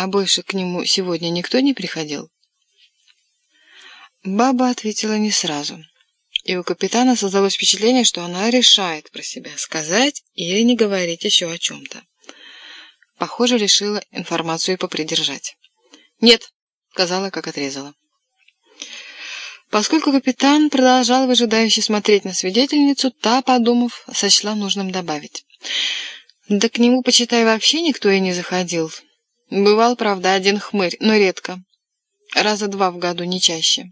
А больше к нему сегодня никто не приходил? Баба ответила не сразу. И у капитана создалось впечатление, что она решает про себя, сказать или не говорить еще о чем-то. Похоже, решила информацию попридержать. «Нет», — сказала, как отрезала. Поскольку капитан продолжал выжидающе смотреть на свидетельницу, та, подумав, сочла нужным добавить. «Да к нему, почитай, вообще никто и не заходил. Бывал, правда, один хмырь, но редко. Раза два в году, не чаще.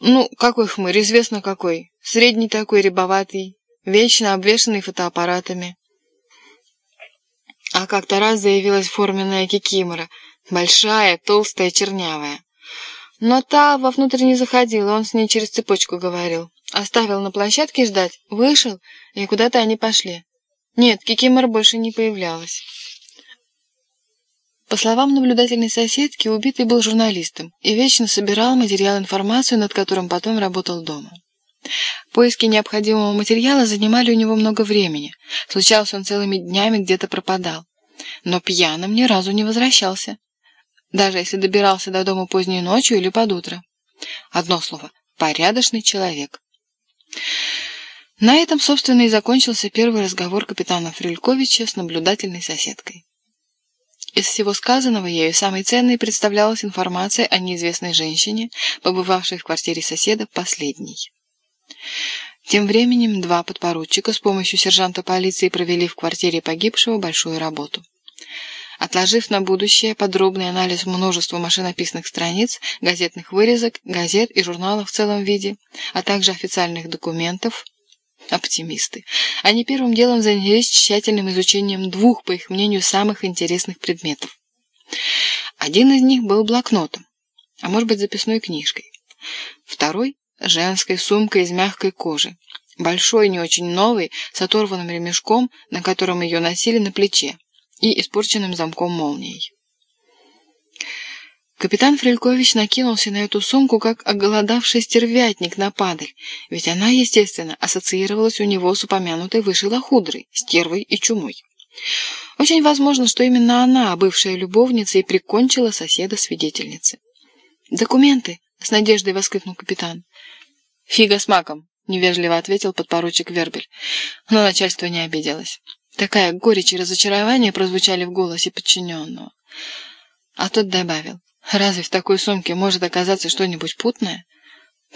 Ну, какой хмырь, известно какой. Средний такой, рябоватый, вечно обвешанный фотоаппаратами. А как-то раз заявилась форменная кикимора, большая, толстая, чернявая. Но та вовнутрь не заходила, он с ней через цепочку говорил. Оставил на площадке ждать, вышел, и куда-то они пошли. Нет, Кикимор больше не появлялась. По словам наблюдательной соседки, убитый был журналистом и вечно собирал материал информацию, над которым потом работал дома. Поиски необходимого материала занимали у него много времени. Случалось, он целыми днями где-то пропадал. Но пьяным ни разу не возвращался даже если добирался до дома поздней ночью или под утро. Одно слово – порядочный человек. На этом, собственно, и закончился первый разговор капитана Фрильковича с наблюдательной соседкой. Из всего сказанного ею самой ценной представлялась информация о неизвестной женщине, побывавшей в квартире соседа последней. Тем временем два подпоручика с помощью сержанта полиции провели в квартире погибшего большую работу. Отложив на будущее подробный анализ множества машинописных страниц, газетных вырезок, газет и журналов в целом виде, а также официальных документов, оптимисты, они первым делом занялись тщательным изучением двух, по их мнению, самых интересных предметов. Один из них был блокнотом, а может быть записной книжкой. Второй – женской сумкой из мягкой кожи, большой, не очень новый, с оторванным ремешком, на котором ее носили на плече и испорченным замком молнией. Капитан Фрелькович накинулся на эту сумку, как оголодавший стервятник на падаль, ведь она, естественно, ассоциировалась у него с упомянутой выше лохудрой, стервой и чумой. Очень возможно, что именно она, бывшая любовница, и прикончила соседа-свидетельницы. «Документы!» — с надеждой воскликнул капитан. «Фига с маком!» — невежливо ответил подпоручик Вербель. Но начальство не обиделось. Такая горечь и разочарование прозвучали в голосе подчиненного. А тот добавил, разве в такой сумке может оказаться что-нибудь путное?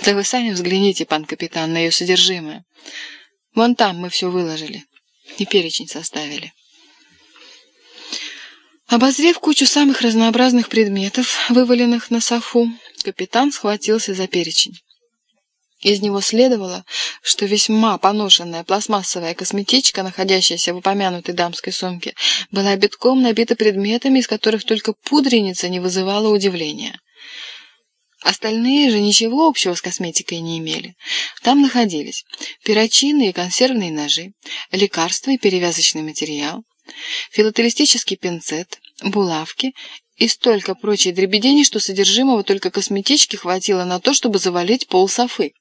Да вы сами взгляните, пан капитан, на ее содержимое. Вон там мы все выложили и перечень составили. Обозрев кучу самых разнообразных предметов, вываленных на софу, капитан схватился за перечень. Из него следовало, что весьма поношенная пластмассовая косметичка, находящаяся в упомянутой дамской сумке, была битком набита предметами, из которых только пудреница не вызывала удивления. Остальные же ничего общего с косметикой не имели. Там находились перочинные и консервные ножи, лекарства и перевязочный материал, филателистический пинцет, булавки и столько прочей дребедени, что содержимого только косметички хватило на то, чтобы завалить пол софы.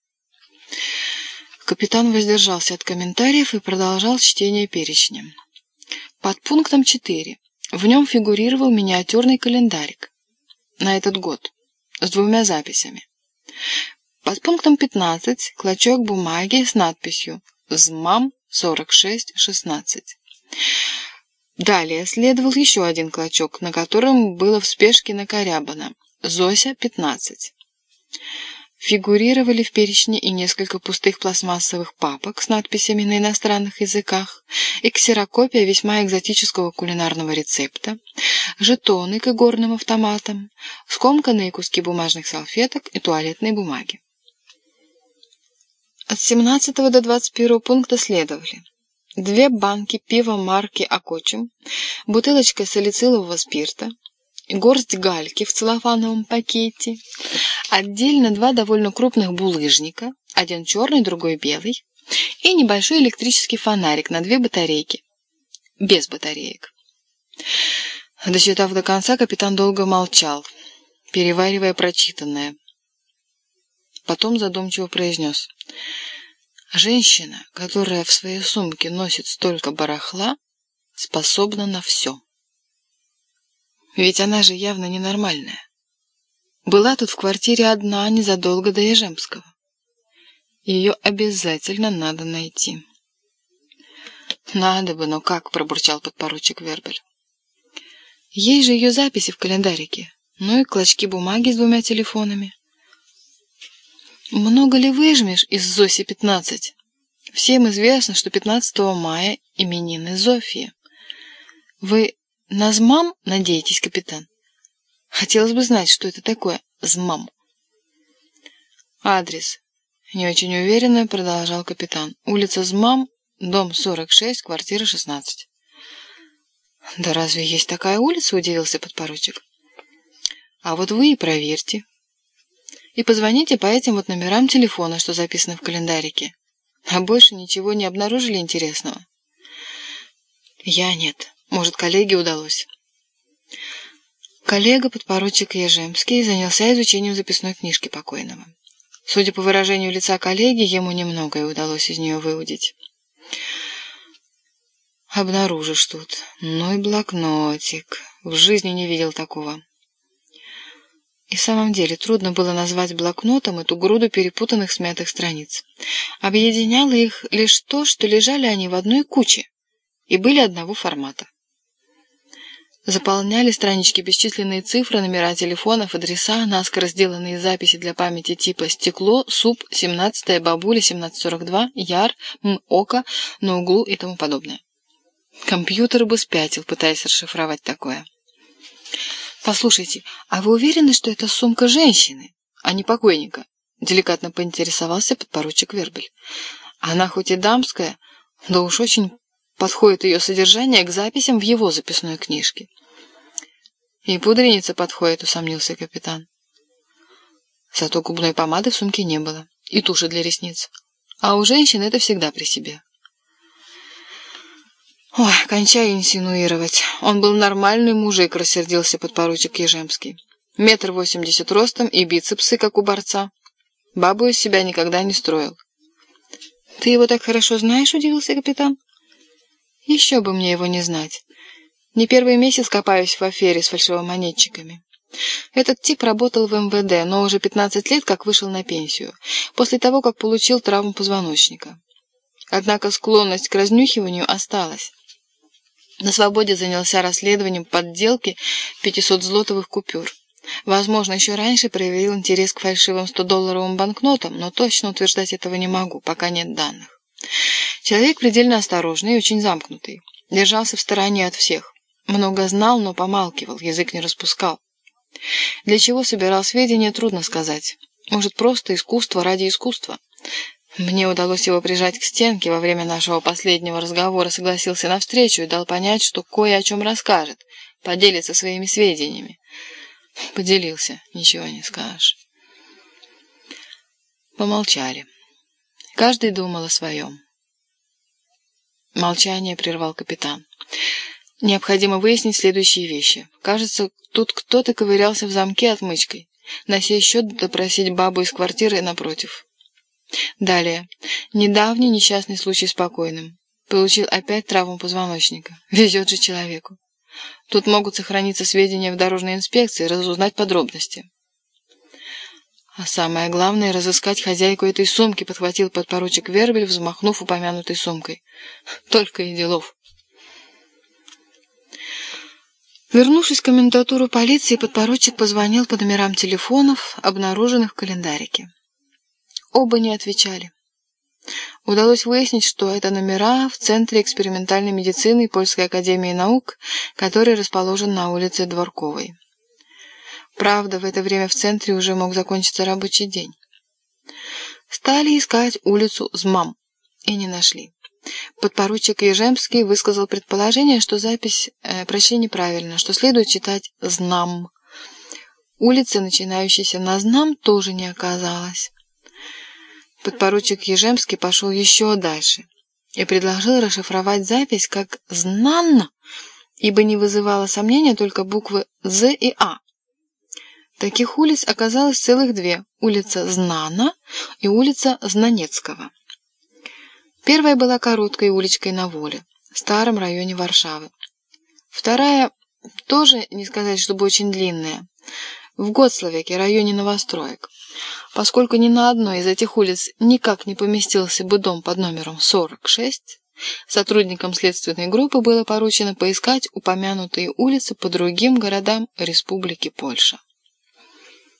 Капитан воздержался от комментариев и продолжал чтение перечня. Под пунктом 4 в нем фигурировал миниатюрный календарик на этот год с двумя записями. Под пунктом 15 клочок бумаги с надписью «ЗМАМ 4616». Далее следовал еще один клочок, на котором было в спешке накорябано «Зося 15». Фигурировали в перечне и несколько пустых пластмассовых папок с надписями на иностранных языках, и ксерокопия весьма экзотического кулинарного рецепта, жетоны к игорным автоматам, скомканные куски бумажных салфеток и туалетной бумаги. От 17 до 21 пункта следовали две банки пива марки «Окочем», бутылочка салицилового спирта, горсть гальки в целлофановом пакете, отдельно два довольно крупных булыжника, один черный, другой белый, и небольшой электрический фонарик на две батарейки, без батареек. Досчитав до конца, капитан долго молчал, переваривая прочитанное. Потом задумчиво произнес. «Женщина, которая в своей сумке носит столько барахла, способна на все». Ведь она же явно ненормальная. Была тут в квартире одна незадолго до Ежемского. Ее обязательно надо найти. «Надо бы, но как?» — пробурчал подпоручик Вербель. «Есть же ее записи в календарике, ну и клочки бумаги с двумя телефонами». «Много ли выжмешь из Зоси-15?» Всем известно, что 15 мая именины Зофии. Вы на ЗМАМ надеетесь, капитан? Хотелось бы знать, что это такое ЗМАМ. Адрес. Не очень уверенно продолжал капитан. Улица ЗМАМ, дом 46, квартира 16. Да разве есть такая улица, удивился подпоручик. А вот вы и проверьте. И позвоните по этим вот номерам телефона, что записано в календарике. А больше ничего не обнаружили интересного? Я нет. Может, коллеге удалось. Коллега, подпоручик Ежемский, занялся изучением записной книжки покойного. Судя по выражению лица коллеги, ему немногое удалось из нее выудить. Обнаружишь тут. Ну и блокнотик. В жизни не видел такого. И в самом деле трудно было назвать блокнотом эту груду перепутанных смятых страниц. Объединяло их лишь то, что лежали они в одной куче и были одного формата. Заполняли странички бесчисленные цифры, номера телефонов, адреса, наскоро сделанные записи для памяти типа «Стекло», «Суп», «17-я», «Бабуля», «1742», «Яр», «М», «Ока», «На углу» и тому подобное. Компьютер бы спятил, пытаясь расшифровать такое. «Послушайте, а вы уверены, что это сумка женщины, а не покойника?» Деликатно поинтересовался подпоручик Вербель. «Она хоть и дамская, но уж очень подходит ее содержание к записям в его записной книжке». «И пудреница подходит», — усомнился капитан. Зато губной помады в сумке не было, и туши для ресниц. А у женщин это всегда при себе. «Ой, кончай инсинуировать. Он был нормальный мужик», — рассердился подпоручик Ежемский. «Метр восемьдесят ростом и бицепсы, как у борца. Бабу из себя никогда не строил». «Ты его так хорошо знаешь?» — удивился капитан. «Еще бы мне его не знать. Не первый месяц копаюсь в афере с фальшивомонетчиками». Этот тип работал в МВД, но уже 15 лет как вышел на пенсию, после того, как получил травму позвоночника. Однако склонность к разнюхиванию осталась. На свободе занялся расследованием подделки 500-злотовых купюр. Возможно, еще раньше проявил интерес к фальшивым 100-долларовым банкнотам, но точно утверждать этого не могу, пока нет данных. Человек предельно осторожный и очень замкнутый. Держался в стороне от всех. Много знал, но помалкивал, язык не распускал. Для чего собирал сведения, трудно сказать. Может, просто искусство ради искусства. Мне удалось его прижать к стенке во время нашего последнего разговора, согласился на встречу и дал понять, что кое о чем расскажет, поделится своими сведениями. Поделился, ничего не скажешь. Помолчали. Каждый думал о своем. Молчание прервал капитан. Необходимо выяснить следующие вещи. Кажется, тут кто-то ковырялся в замке отмычкой. На сей счет допросить бабу из квартиры напротив. Далее. Недавний несчастный случай с покойным. Получил опять травму позвоночника. Везет же человеку. Тут могут сохраниться сведения в дорожной инспекции, разузнать подробности. А самое главное — разыскать хозяйку этой сумки, подхватил подпоручик Вербель, взмахнув упомянутой сумкой. Только и делов. Вернувшись в комендатуру полиции, подпоручик позвонил по номерам телефонов, обнаруженных в календарике. Оба не отвечали. Удалось выяснить, что это номера в Центре экспериментальной медицины Польской академии наук, который расположен на улице Дворковой. Правда, в это время в центре уже мог закончиться рабочий день. Стали искать улицу Змам и не нашли. Подпоручик Ежемский высказал предположение, что запись э, прочли неправильно, что следует читать «знам». Улицы, начинающейся на «знам», тоже не оказалось. Подпоручик Ежемский пошел еще дальше и предложил расшифровать запись как «знанно», ибо не вызывало сомнения только буквы «З» и «А». Таких улиц оказалось целых две – улица Знана и улица Знанецкого. Первая была короткой уличкой на Воле, в старом районе Варшавы. Вторая тоже не сказать, чтобы очень длинное, в Готсловике, районе новостроек. Поскольку ни на одной из этих улиц никак не поместился бы дом под номером 46, сотрудникам следственной группы было поручено поискать упомянутые улицы по другим городам Республики Польша.